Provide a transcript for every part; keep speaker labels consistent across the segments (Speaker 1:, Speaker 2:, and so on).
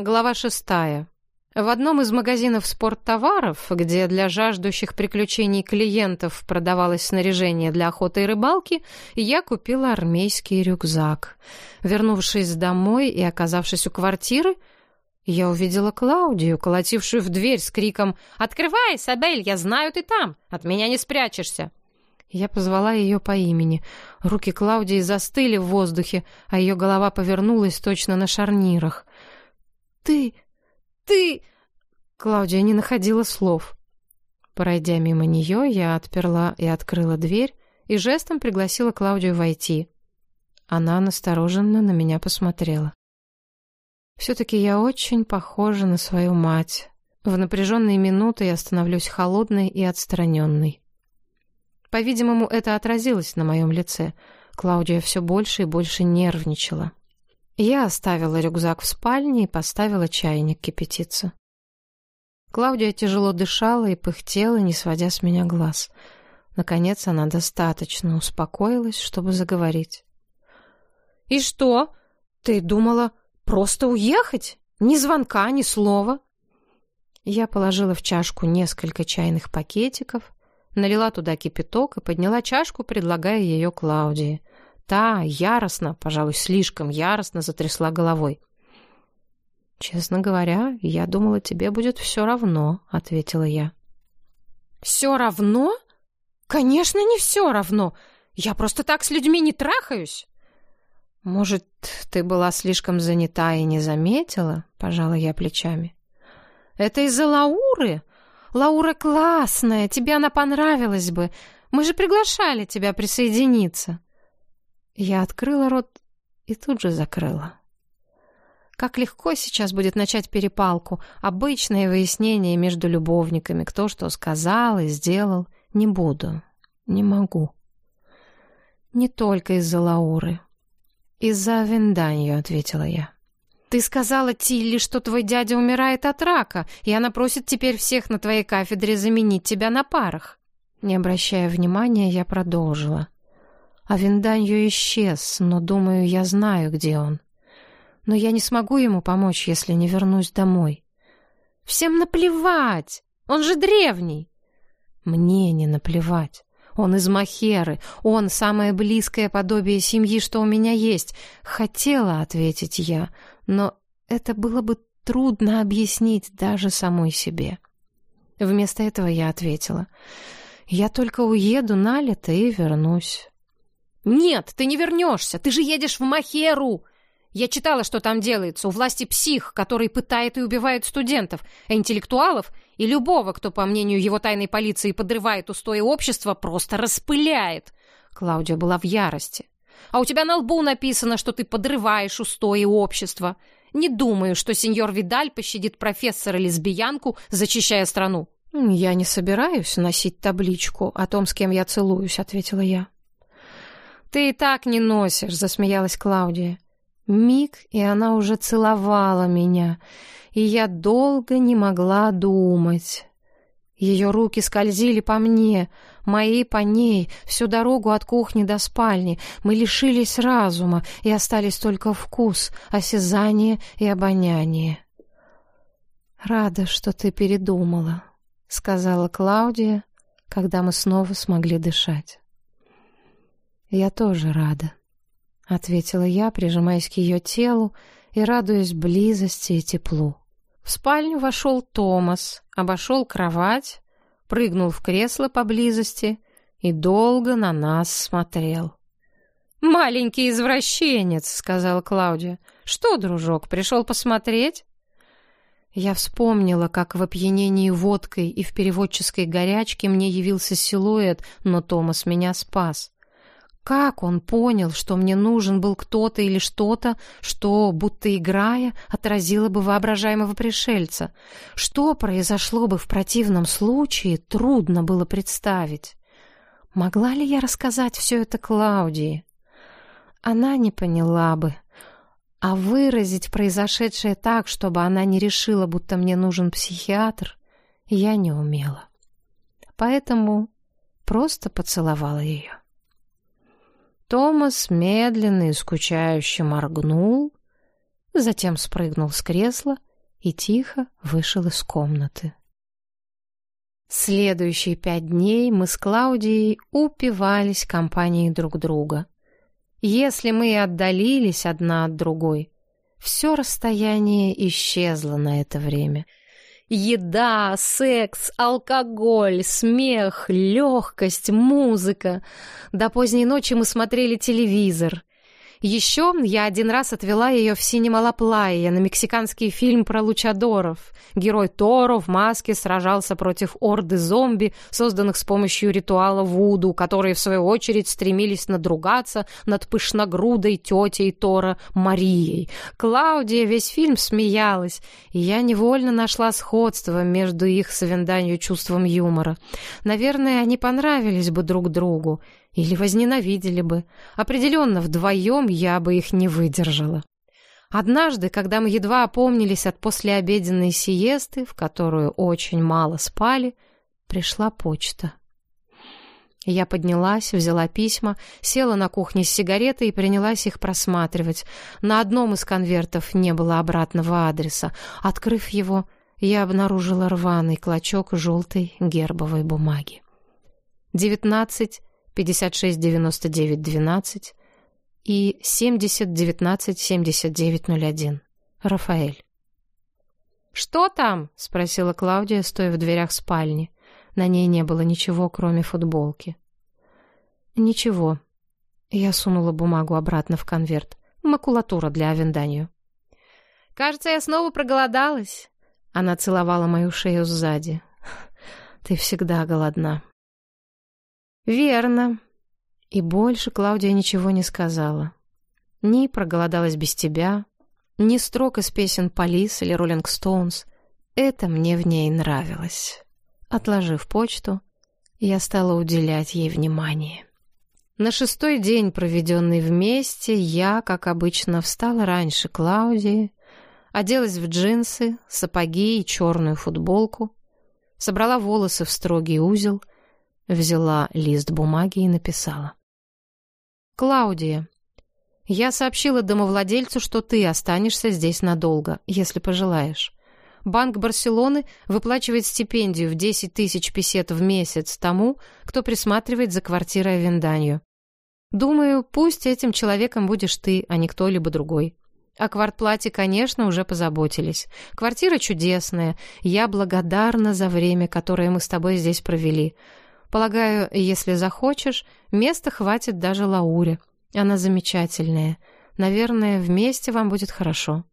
Speaker 1: Глава шестая. В одном из магазинов спорттоваров, где для жаждущих приключений клиентов продавалось снаряжение для охоты и рыбалки, я купила армейский рюкзак. Вернувшись домой и оказавшись у квартиры, я увидела Клаудию, колотившую в дверь с криком «Открывай, Сабель, я знаю, ты там! От меня не спрячешься!» Я позвала ее по имени. Руки Клаудии застыли в воздухе, а ее голова повернулась точно на шарнирах. «Ты! Ты!» Клаудия не находила слов. Пройдя мимо нее, я отперла и открыла дверь и жестом пригласила Клаудию войти. Она настороженно на меня посмотрела. Все-таки я очень похожа на свою мать. В напряженные минуты я становлюсь холодной и отстраненной. По-видимому, это отразилось на моем лице. Клаудия все больше и больше нервничала. Я оставила рюкзак в спальне и поставила чайник кипятиться. Клаудия тяжело дышала и пыхтела, не сводя с меня глаз. Наконец она достаточно успокоилась, чтобы заговорить. «И что? Ты думала просто уехать? Ни звонка, ни слова?» Я положила в чашку несколько чайных пакетиков, налила туда кипяток и подняла чашку, предлагая ее Клаудии. Та яростно, пожалуй, слишком яростно затрясла головой. «Честно говоря, я думала, тебе будет все равно», — ответила я. «Все равно? Конечно, не все равно. Я просто так с людьми не трахаюсь». «Может, ты была слишком занята и не заметила?» — пожала я плечами. «Это из-за Лауры? Лаура классная, тебе она понравилась бы. Мы же приглашали тебя присоединиться». Я открыла рот и тут же закрыла. Как легко сейчас будет начать перепалку, обычное выяснение между любовниками, кто что сказал и сделал. Не буду, не могу. Не только из-за Лауры. Из-за Венданью, ответила я. Ты сказала Тилли, что твой дядя умирает от рака, и она просит теперь всех на твоей кафедре заменить тебя на парах. Не обращая внимания, я продолжила. А Винданью исчез, но, думаю, я знаю, где он. Но я не смогу ему помочь, если не вернусь домой. Всем наплевать! Он же древний! Мне не наплевать. Он из Махеры. Он самое близкое подобие семьи, что у меня есть. Хотела ответить я, но это было бы трудно объяснить даже самой себе. Вместо этого я ответила. Я только уеду на лето и вернусь. «Нет, ты не вернешься! Ты же едешь в Махеру!» Я читала, что там делается. У власти псих, который пытает и убивает студентов, а интеллектуалов и любого, кто, по мнению его тайной полиции, подрывает устои общества, просто распыляет. Клаудия была в ярости. А у тебя на лбу написано, что ты подрываешь устои общества. Не думаю, что сеньор Видаль пощадит профессора-лесбиянку, зачищая страну. «Я не собираюсь носить табличку о том, с кем я целуюсь», — ответила я. «Ты и так не носишь», — засмеялась Клаудия. Миг, и она уже целовала меня, и я долго не могла думать. Ее руки скользили по мне, мои по ней, всю дорогу от кухни до спальни. Мы лишились разума, и остались только вкус, осязание и обоняние. «Рада, что ты передумала», — сказала Клаудия, когда мы снова смогли дышать. «Я тоже рада», — ответила я, прижимаясь к ее телу и радуясь близости и теплу. В спальню вошел Томас, обошел кровать, прыгнул в кресло поблизости и долго на нас смотрел. «Маленький извращенец», — сказал Клаудия. «Что, дружок, пришел посмотреть?» Я вспомнила, как в опьянении водкой и в переводческой горячке мне явился силуэт, но Томас меня спас. Как он понял, что мне нужен был кто-то или что-то, что, будто играя, отразило бы воображаемого пришельца? Что произошло бы в противном случае, трудно было представить. Могла ли я рассказать все это Клаудии? Она не поняла бы. А выразить произошедшее так, чтобы она не решила, будто мне нужен психиатр, я не умела. Поэтому просто поцеловала ее. Томас медленно и скучающе моргнул, затем спрыгнул с кресла и тихо вышел из комнаты. Следующие пять дней мы с Клаудией упивались компанией друг друга. Если мы и отдалились одна от другой, все расстояние исчезло на это время — Еда, секс, алкоголь, смех, легкость, музыка. До поздней ночи мы смотрели телевизор. Еще я один раз отвела ее в Синемалаплайя на мексиканский фильм про лучадоров. Герой Торо в маске сражался против орды зомби, созданных с помощью ритуала Вуду, которые, в свою очередь, стремились надругаться над пышногрудой тетей Тора Марией. Клаудия весь фильм смеялась, и я невольно нашла сходство между их с чувством юмора. Наверное, они понравились бы друг другу, или возненавидели бы. Определенно, вдвоем я бы их не выдержала. Однажды, когда мы едва опомнились от послеобеденной сиесты, в которую очень мало спали, пришла почта. Я поднялась, взяла письма, села на кухне с сигаретой и принялась их просматривать. На одном из конвертов не было обратного адреса. Открыв его, я обнаружила рваный клочок желтой гербовой бумаги. 19 569912 и 70197901. Рафаэль. «Что там?» — спросила Клаудия, стоя в дверях спальни. На ней не было ничего, кроме футболки. «Ничего». Я сунула бумагу обратно в конверт. Макулатура для Авенданию. «Кажется, я снова проголодалась». Она целовала мою шею сзади. «Ты всегда голодна», «Верно». И больше Клаудия ничего не сказала. Ни проголодалась без тебя, ни строк из песен Полис или Роллинг Стоунс. Это мне в ней нравилось. Отложив почту, я стала уделять ей внимание. На шестой день, проведенный вместе, я, как обычно, встала раньше Клаудии, оделась в джинсы, сапоги и черную футболку, собрала волосы в строгий узел — Взяла лист бумаги и написала. «Клаудия, я сообщила домовладельцу, что ты останешься здесь надолго, если пожелаешь. Банк Барселоны выплачивает стипендию в 10 тысяч песет в месяц тому, кто присматривает за квартирой Венданью. Думаю, пусть этим человеком будешь ты, а не кто-либо другой. О квартплате, конечно, уже позаботились. Квартира чудесная. Я благодарна за время, которое мы с тобой здесь провели. Полагаю, если захочешь, места хватит даже Лауре. Она замечательная. Наверное, вместе вам будет хорошо.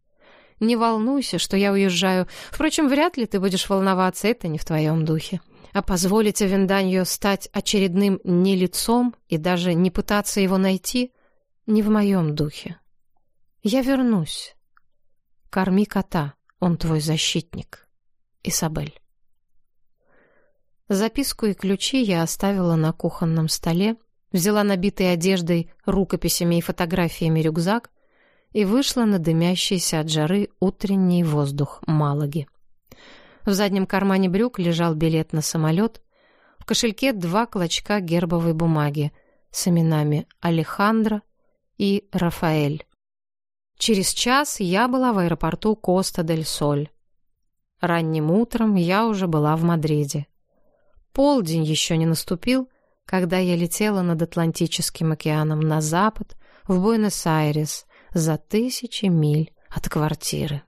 Speaker 1: Не волнуйся, что я уезжаю. Впрочем, вряд ли ты будешь волноваться, это не в твоем духе. А позволить Авенданью стать очередным нелицом и даже не пытаться его найти не в моем духе. Я вернусь. Корми кота, он твой защитник. Исабель. Записку и ключи я оставила на кухонном столе, взяла набитый одеждой, рукописями и фотографиями рюкзак и вышла на дымящийся от жары утренний воздух Малаги. В заднем кармане брюк лежал билет на самолет, в кошельке два клочка гербовой бумаги с именами Алехандро и Рафаэль. Через час я была в аэропорту Коста-дель-Соль. Ранним утром я уже была в Мадриде. Полдень еще не наступил, когда я летела над Атлантическим океаном на запад, в Буэнос-Айрес, за тысячи миль от квартиры.